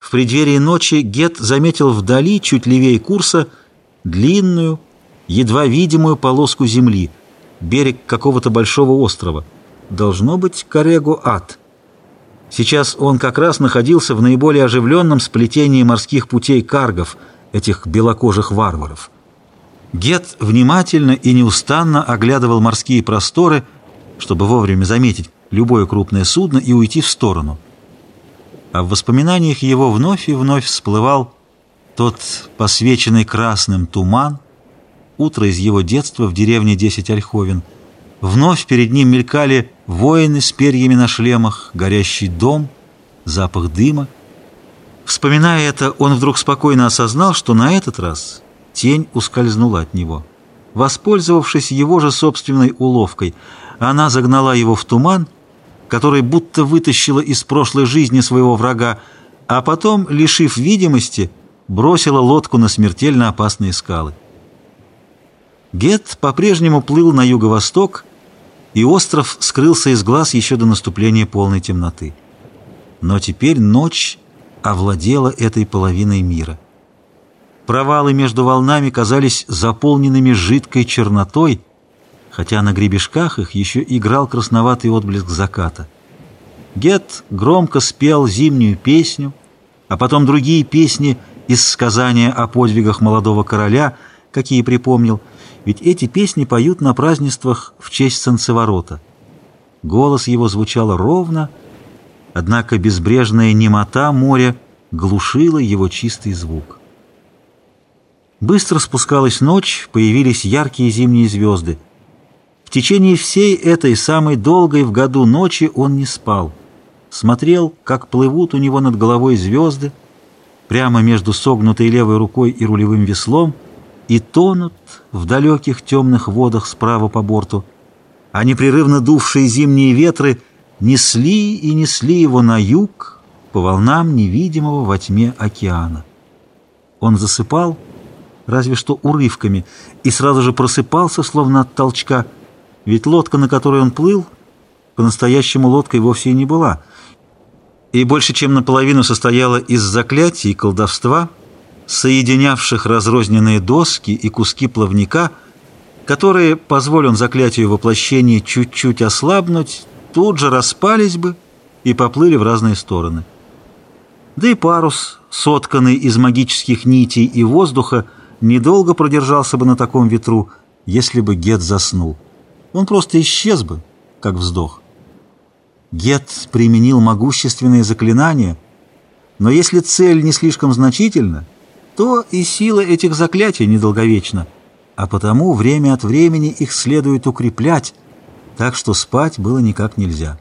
В преддверии ночи Гет заметил вдали, чуть левее курса, длинную, едва видимую полоску земли, берег какого-то большого острова. Должно быть Карего-Ад. Сейчас он как раз находился в наиболее оживленном сплетении морских путей каргов, этих белокожих варваров. Гет внимательно и неустанно оглядывал морские просторы, чтобы вовремя заметить любое крупное судно и уйти в сторону. А в воспоминаниях его вновь и вновь всплывал тот посвеченный красным туман, утро из его детства в деревне Десять Ольховен. Вновь перед ним мелькали воины с перьями на шлемах, горящий дом, запах дыма. Вспоминая это, он вдруг спокойно осознал, что на этот раз тень ускользнула от него. Воспользовавшись его же собственной уловкой, она загнала его в туман, который будто вытащила из прошлой жизни своего врага, а потом, лишив видимости, бросила лодку на смертельно опасные скалы. Гет по-прежнему плыл на юго-восток, и остров скрылся из глаз еще до наступления полной темноты. Но теперь ночь овладела этой половиной мира. Провалы между волнами казались заполненными жидкой чернотой, хотя на гребешках их еще играл красноватый отблеск заката. Гет громко спел зимнюю песню, а потом другие песни из сказания о подвигах молодого короля, какие припомнил, ведь эти песни поют на празднествах в честь солнцеворота. Голос его звучал ровно, однако безбрежная немота моря глушила его чистый звук. Быстро спускалась ночь, появились яркие зимние звезды. В течение всей этой самой долгой в году ночи он не спал. Смотрел, как плывут у него над головой звезды, прямо между согнутой левой рукой и рулевым веслом, и тонут в далеких темных водах справа по борту, а непрерывно дувшие зимние ветры несли и несли его на юг по волнам невидимого во тьме океана. Он засыпал, разве что урывками, и сразу же просыпался, словно от толчка, ведь лодка, на которой он плыл, по-настоящему лодкой вовсе и не была, и больше чем наполовину состояла из заклятий и колдовства, соединявших разрозненные доски и куски плавника, которые, позволен заклятию воплощения чуть-чуть ослабнуть, тут же распались бы и поплыли в разные стороны. Да и парус, сотканный из магических нитей и воздуха, недолго продержался бы на таком ветру, если бы Гет заснул. Он просто исчез бы, как вздох. Гет применил могущественные заклинания, но если цель не слишком значительна, то и сила этих заклятий недолговечна, а потому время от времени их следует укреплять, так что спать было никак нельзя.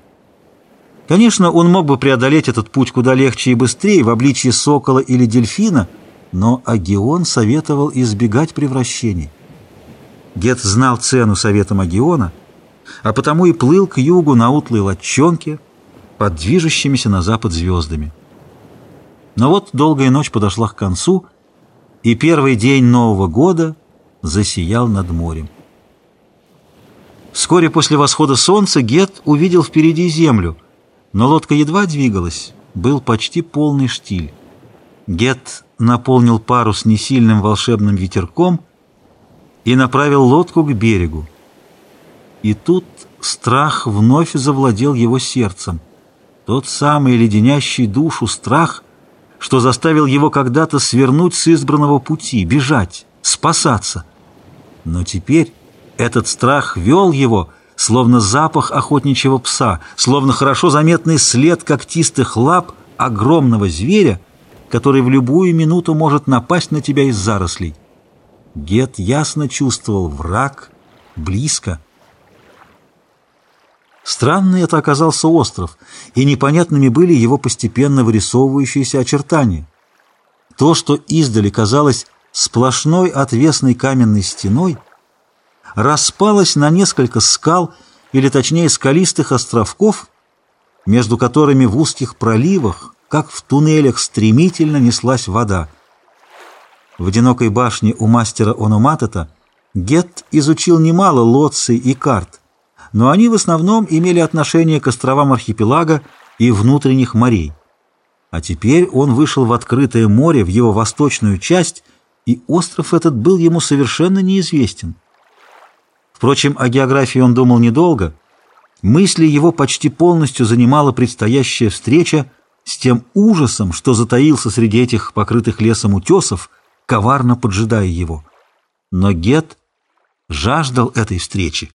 Конечно, он мог бы преодолеть этот путь куда легче и быстрее в обличье сокола или дельфина, но Агион советовал избегать превращений. Гет знал цену советам Агиона, а потому и плыл к югу на утлой лодчонке под движущимися на запад звездами. Но вот долгая ночь подошла к концу, и первый день Нового года засиял над морем. Вскоре после восхода солнца Гет увидел впереди землю, но лодка едва двигалась, был почти полный штиль. Гет наполнил парус несильным волшебным ветерком и направил лодку к берегу. И тут страх вновь завладел его сердцем. Тот самый леденящий душу страх, что заставил его когда-то свернуть с избранного пути, бежать, спасаться. Но теперь этот страх вел его, словно запах охотничьего пса, словно хорошо заметный след когтистых лап огромного зверя, который в любую минуту может напасть на тебя из зарослей. Гет ясно чувствовал враг близко. Странный это оказался остров, и непонятными были его постепенно вырисовывающиеся очертания. То, что издали казалось сплошной отвесной каменной стеной, распалось на несколько скал, или точнее скалистых островков, между которыми в узких проливах, как в туннелях, стремительно неслась вода. В одинокой башне у мастера Ономатета Гет изучил немало лоций и карт – но они в основном имели отношение к островам архипелага и внутренних морей. А теперь он вышел в открытое море, в его восточную часть, и остров этот был ему совершенно неизвестен. Впрочем, о географии он думал недолго. Мысли его почти полностью занимала предстоящая встреча с тем ужасом, что затаился среди этих покрытых лесом утесов, коварно поджидая его. Но Гет жаждал этой встречи.